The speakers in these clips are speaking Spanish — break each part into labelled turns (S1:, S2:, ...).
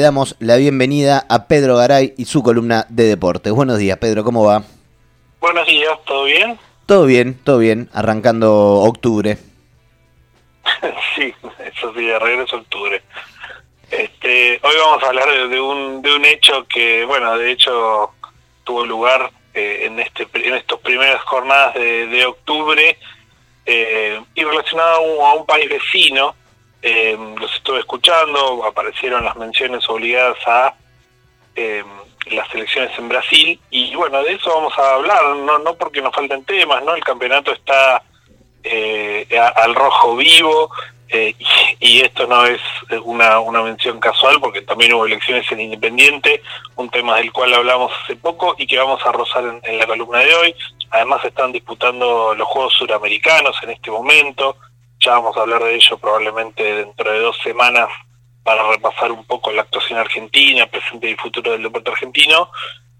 S1: Le damos la bienvenida a Pedro Garay y su columna de deportes. Buenos días, Pedro, ¿cómo va?
S2: Buenos días, ¿todo bien?
S1: Todo bien, todo bien, arrancando octubre.
S2: sí, eso sí, de regreso a octubre. Este, hoy vamos a hablar de, un, de un hecho que, bueno, de hecho tuvo lugar eh, en, este, en estas primeras jornadas de, octubre eh, y relacionado a un país vecino eh, los estuve escuchando, aparecieron las menciones obligadas a eh, las elecciones en Brasil y bueno, de eso vamos a hablar, no, no porque nos falten temas, ¿no? El campeonato está eh, al rojo vivo eh, y, esto no es una, una mención casual porque también hubo elecciones en Independiente, un tema del cual hablamos hace poco y que vamos a rozar en, en la columna de hoy. Además están disputando los Juegos Suramericanos en este momento, ya vamos a hablar de ello probablemente dentro de dos semanas para repasar un poco la actuación argentina, presente y futuro del deporte argentino.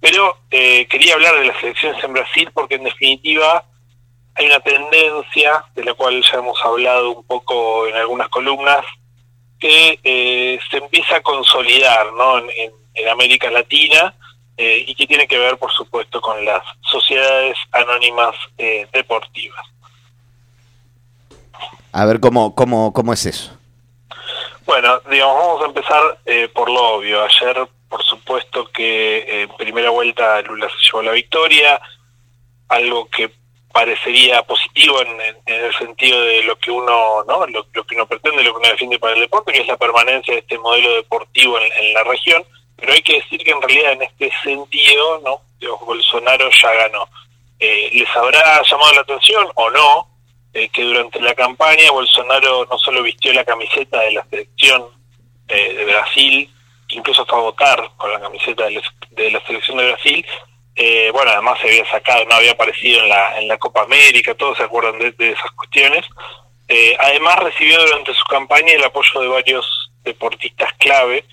S2: Pero eh, quería hablar de las elecciones en Brasil porque en definitiva hay una tendencia de la cual ya hemos hablado un poco en algunas columnas que eh, se empieza a consolidar ¿no? en, América Latina eh, y que tiene que ver, por supuesto, con las sociedades anónimas deportivas.
S1: A ver cómo, cómo, cómo es eso.
S2: Bueno, digamos, vamos a empezar eh, por lo obvio. Ayer, por supuesto que en primera vuelta Lula se llevó la victoria, algo que parecería positivo en, el sentido de lo que uno no lo, que uno pretende lo que uno defiende para el deporte que es la permanencia de este modelo deportivo en, la región. Pero hay que decir que en realidad en este sentido no Bolsonaro ya ganó. Eh, les habrá llamado la atención o no eh, que durante la campaña Bolsonaro no solo vistió la camiseta de la selección eh, de Brasil, incluso fue a votar con la camiseta de, la selección de Brasil, eh, bueno, además se había sacado, no había aparecido en la, en la Copa América, todos se acuerdan de, esas cuestiones. además recibió durante su campaña el apoyo de varios deportistas clave,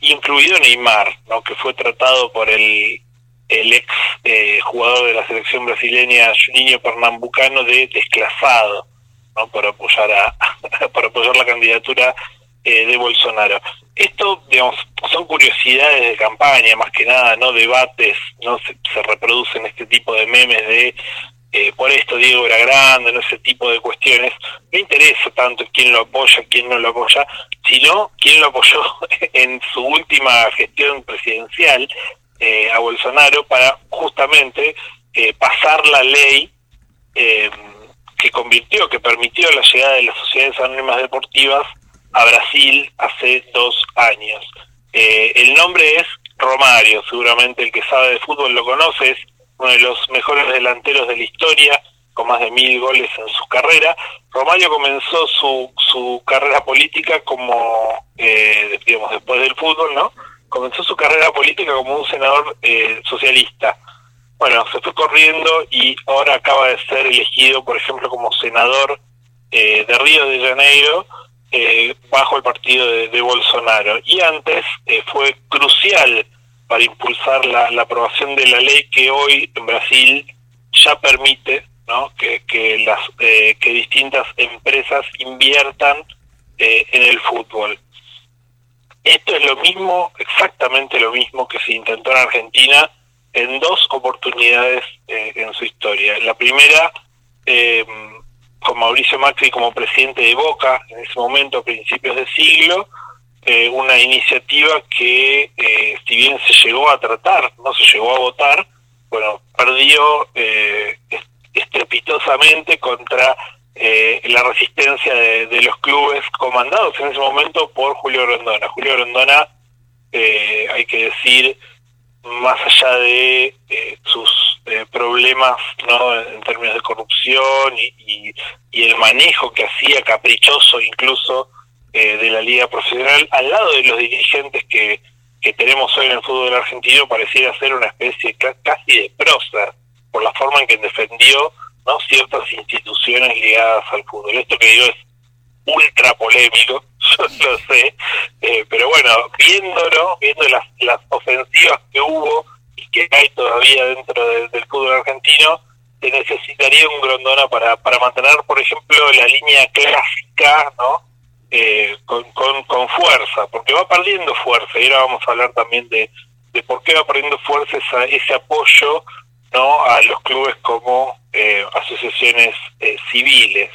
S2: incluido Neymar, ¿no? que fue tratado por el el ex eh, jugador de la selección brasileña Juninho Pernambucano de desclasado ¿no? por apoyar a por apoyar la candidatura eh, de Bolsonaro esto digamos son curiosidades de campaña más que nada no debates no se, se reproducen este tipo de memes de eh, por esto Diego era grande, no ese tipo de cuestiones. No interesa tanto quién lo apoya, quién no lo apoya, sino quién lo apoyó en su última gestión presidencial, eh, a Bolsonaro para justamente eh, pasar la ley eh, que convirtió, que permitió la llegada de las sociedades anónimas deportivas a Brasil hace dos años. el nombre es Romario, seguramente el que sabe de fútbol lo conoce, es uno de los mejores delanteros de la historia, con más de mil goles en su carrera. Romario comenzó su, su carrera política como, digamos, después del fútbol, ¿no? Comenzó su carrera política como un senador eh, socialista. Bueno, se fue corriendo y ahora acaba de ser elegido, por ejemplo, como senador eh, de Río de Janeiro eh, bajo el partido de, Bolsonaro. Y antes fue crucial para impulsar la, aprobación de la ley que hoy en Brasil ya permite ¿no? que, que, las, que distintas empresas inviertan en el fútbol. Esto es lo mismo, exactamente lo mismo que se intentó en Argentina en dos oportunidades eh, en su historia. La primera, eh, con Mauricio Macri como presidente de Boca, en ese momento, a principios de siglo, eh, una iniciativa que, si bien se llegó a tratar, no se llegó a votar, bueno, perdió estrepitosamente contra eh, la resistencia de, los clubes comandados en ese momento por Julio Rondona. Julio Rondona, eh, hay que decir, más allá de eh, sus problemas ¿no? en términos de corrupción y, el manejo que hacía caprichoso incluso de la liga profesional, al lado de los dirigentes que, que tenemos hoy en el fútbol argentino, pareciera ser una especie casi de prosa por la forma en que defendió ¿no? ciertas instituciones ligadas al fútbol. Esto que digo es ultra polémico, yo lo sé, eh, pero bueno, viéndolo, viendo las, las ofensivas que hubo y que hay todavía dentro del fútbol argentino, se necesitaría un Grondona para, para mantener, por ejemplo, la línea clásica, ¿no? eh, con, con, fuerza, porque va perdiendo fuerza, y ahora vamos a hablar también de, de por qué va perdiendo fuerza ese apoyo no a los clubes como eh, asociaciones eh, civiles.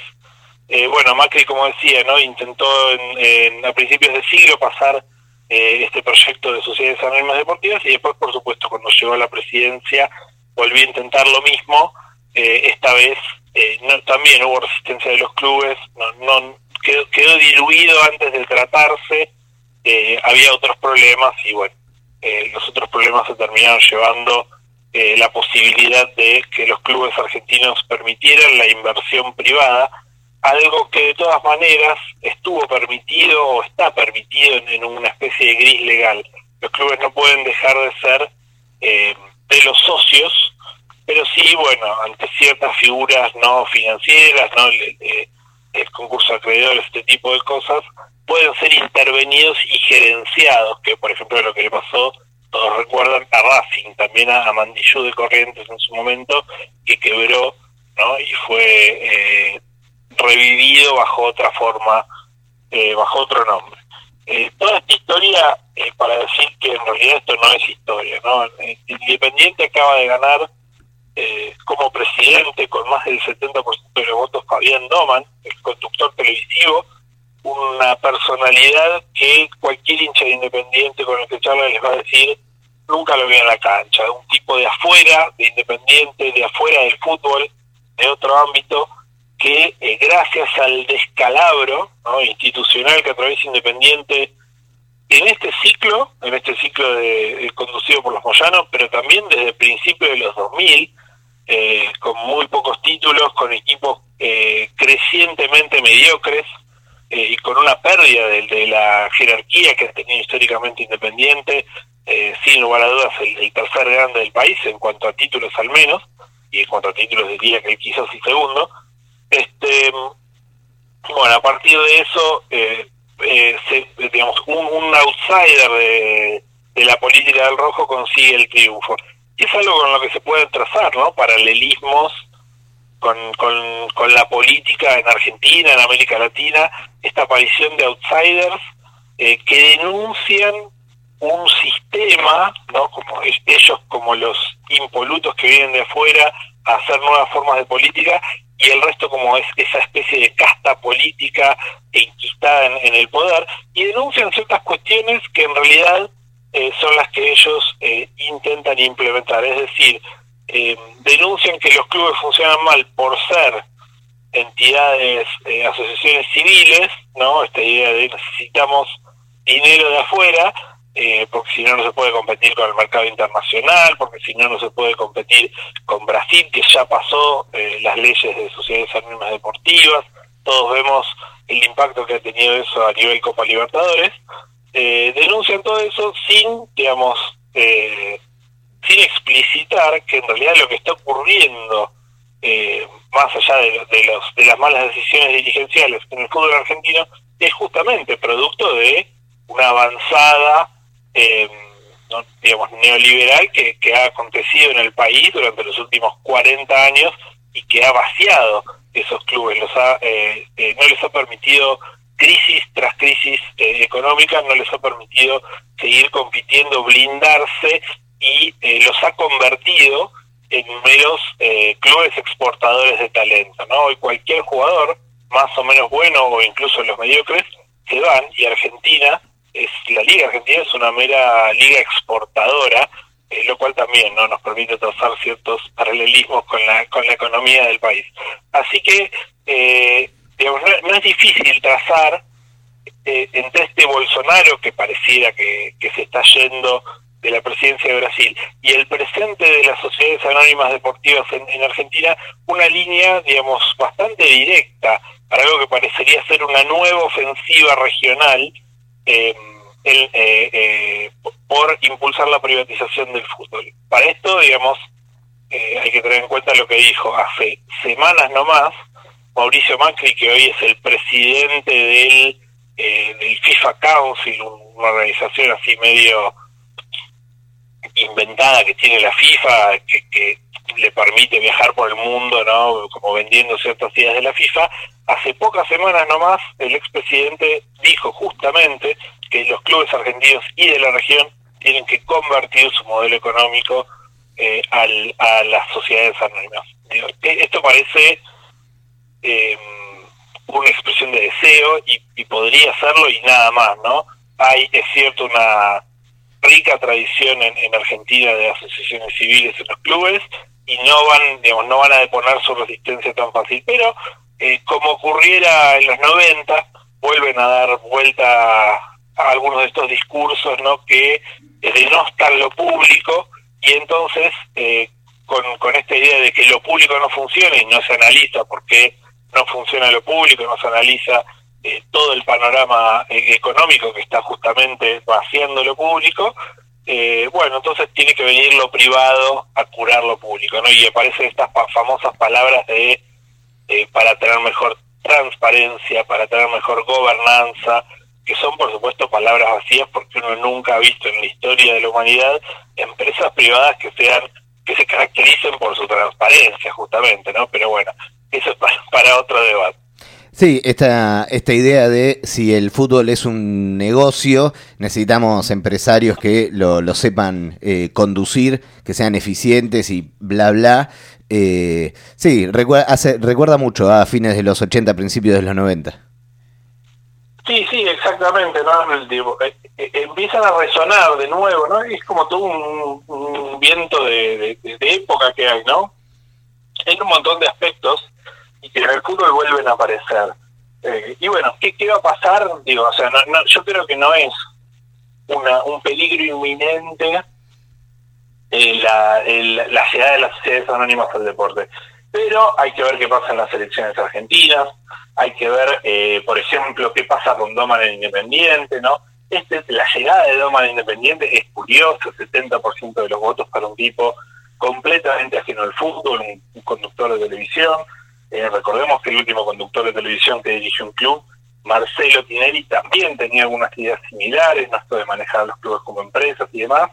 S2: bueno, Macri, como decía, no intentó en, a principios de siglo pasar este proyecto de sociedades anónimas deportivas y después, por supuesto, cuando llegó a la presidencia, volvió a intentar lo mismo. esta vez no, también hubo resistencia de los clubes, no, no quedó, diluido antes de tratarse, eh, había otros problemas y bueno, eh, los otros problemas se terminaron llevando eh, la posibilidad de que los clubes argentinos permitieran la inversión privada, algo que de todas maneras estuvo permitido o está permitido en, una especie de gris legal. Los clubes no pueden dejar de ser de los socios, pero sí, bueno, ante ciertas figuras no financieras, no el concurso de acreedores, este tipo de cosas, pueden ser intervenidos y gerenciados, que por ejemplo lo que le pasó, todos recuerdan Racing, también a, Mandillú de Corrientes en su momento, que quebró ¿no? y fue eh, revivido bajo otra forma, eh, bajo otro nombre. Eh, toda esta historia, para decir que en realidad esto no es historia, ¿no? Independiente acaba de ganar eh, como presidente con más del 70% de los votos Fabián Doman, el conductor televisivo, una personalidad que cualquier hincha de Independiente con el que charla les va a decir nunca lo vi en la cancha, un tipo de afuera, de Independiente, de afuera del fútbol, de otro ámbito, que eh, gracias al descalabro institucional que atraviesa Independiente en este ciclo, en este ciclo de, conducido por los Moyanos, pero también desde el principio de los 2000, eh, con muy pocos títulos, con equipos eh, crecientemente mediocres eh, y con una pérdida de, la jerarquía que ha tenido históricamente Independiente, sin lugar a dudas el, tercer grande del país en cuanto a títulos al menos, y en cuanto a títulos diría que quizás el segundo. Este, bueno, a partir de eso, digamos, un, outsider de, la política del rojo consigue el triunfo y es algo con lo que se pueden trazar, ¿no? Paralelismos con, con, la política en Argentina, en América Latina, esta aparición de outsiders eh, que denuncian un sistema, ¿no? Como ellos como los impolutos que vienen de afuera a hacer nuevas formas de política y el resto como es esa especie de casta política enquistada en, en el poder y denuncian ciertas cuestiones que en realidad eh, son las que ellos eh, intentan implementar. Es decir, eh, denuncian que los clubes funcionan mal por ser entidades, asociaciones civiles, ¿no? Esta idea de necesitamos dinero de afuera, porque si no no se puede competir con el mercado internacional, porque si no no se puede competir con Brasil, que ya pasó las leyes de sociedades anónimas deportivas, todos vemos el impacto que ha tenido eso a nivel Copa Libertadores, eh, denuncian todo eso sin, digamos, eh, sin explicitar que en realidad lo que está ocurriendo, eh, más allá de, de, los, de las malas decisiones dirigenciales en el fútbol argentino, es justamente producto de una avanzada, eh, digamos, neoliberal que, que ha acontecido en el país durante los últimos 40 años y que ha vaciado esos clubes, los ha, eh, eh, no les ha permitido crisis tras crisis eh, económica no les ha permitido seguir compitiendo, blindarse y eh, los ha convertido en meros clubes exportadores de talento. ¿no? Hoy cualquier jugador, más o menos bueno o incluso los mediocres, se van y Argentina, es la Liga Argentina es una mera liga exportadora, lo cual también no nos permite trazar ciertos paralelismos con la, con la economía del país. Así que no, es difícil trazar eh, entre este Bolsonaro que pareciera que, se está yendo de la presidencia de Brasil y el presente de las sociedades anónimas deportivas en, Argentina una línea, digamos, bastante directa para algo que parecería ser una nueva ofensiva regional eh, eh, por impulsar la privatización del fútbol. Para esto, digamos, hay que tener en cuenta lo que dijo hace semanas nomás, Mauricio Macri, que hoy es el presidente del, eh, del FIFA Council, una organización así medio inventada que tiene la FIFA, que, que le permite viajar por el mundo, ¿no? Como vendiendo ciertas ideas de la FIFA, hace pocas semanas nomás el expresidente dijo justamente que los clubes argentinos y de la región tienen que convertir su modelo económico eh, al, a las sociedades anónimas. E, esto parece eh, una expresión de deseo y, podría serlo y nada más, ¿no? Hay, es cierto, una rica tradición en, en Argentina de asociaciones civiles en los clubes y no van, digamos, no van a deponer su resistencia tan fácil, pero eh, como ocurriera en los 90, vuelven a dar vuelta a, algunos de estos discursos, ¿no? Que denostan lo público y entonces eh, con, con esta idea de que lo público no funciona y no se analiza por qué no funciona lo público, no se analiza eh, todo el panorama eh, económico que está justamente vaciando lo público, eh, bueno, entonces tiene que venir lo privado a curar lo público, ¿no? Y aparecen estas famosas palabras de para tener mejor transparencia, para tener mejor gobernanza, que son por supuesto palabras vacías porque uno nunca ha visto en la historia de la humanidad empresas privadas que sean que se caractericen por su transparencia justamente, ¿no? Pero bueno, eso es para, otro debate.
S1: Sí, esta, esta idea de si el fútbol es un negocio, necesitamos empresarios que lo, lo sepan eh, conducir, que sean eficientes y bla, bla. Eh, sí, recuerda, hace, recuerda mucho a fines de los 80, principios de los 90.
S2: Sí, sí, exactamente, ¿no? Eh, eh, empiezan a resonar de nuevo, ¿no? Es como todo un, viento de, época que hay, ¿no? Hay un montón de aspectos y que en el fútbol vuelven a aparecer. Eh, y bueno, ¿qué, ¿qué va a pasar? Digo, o sea, no, yo creo que no es una, un peligro inminente eh, la, la llegada de las sociedades anónimas al deporte. Pero hay que ver qué pasa en las elecciones argentinas, hay que ver, eh, por ejemplo, qué pasa con Doman en Independiente, ¿no? Este, la llegada de Doman Independiente es curioso, 70% de los votos para un tipo completamente ajeno al fútbol, un conductor de televisión, eh, recordemos que el último conductor de televisión que dirigió un club, Marcelo Tinelli, también tenía algunas ideas similares, esto de manejar los clubes como empresas y demás.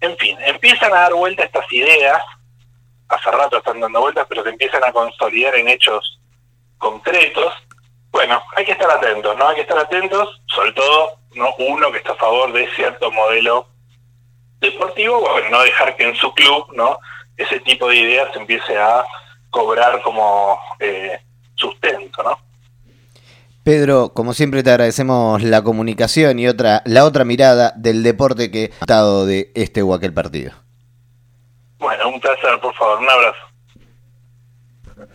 S2: En fin, empiezan a dar vuelta estas ideas, hace rato están dando vueltas, pero se empiezan a consolidar en hechos concretos. Bueno, hay que estar atentos, ¿no? Hay que estar atentos, sobre todo no uno que está a favor de cierto modelo deportivo, bueno, no dejar que en su club, ¿no? Ese tipo de ideas empiece a cobrar como eh, sustento, ¿no?
S1: Pedro, como siempre te agradecemos la comunicación y otra la otra mirada del deporte que ha estado de este o aquel partido.
S2: Bueno, un placer, por favor, un abrazo.